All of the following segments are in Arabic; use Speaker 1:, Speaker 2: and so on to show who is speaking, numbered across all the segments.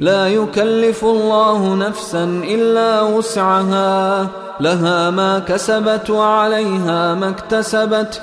Speaker 1: لا يكلف الله نفسا إلا وسعها لها ما كسبت وعليها ما اكتسبت.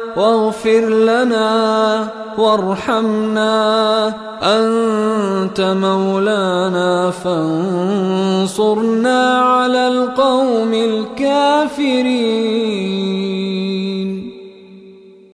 Speaker 1: واغفر لنا وارحمنا أنت مولانا فانصرنا على القوم الكافرين.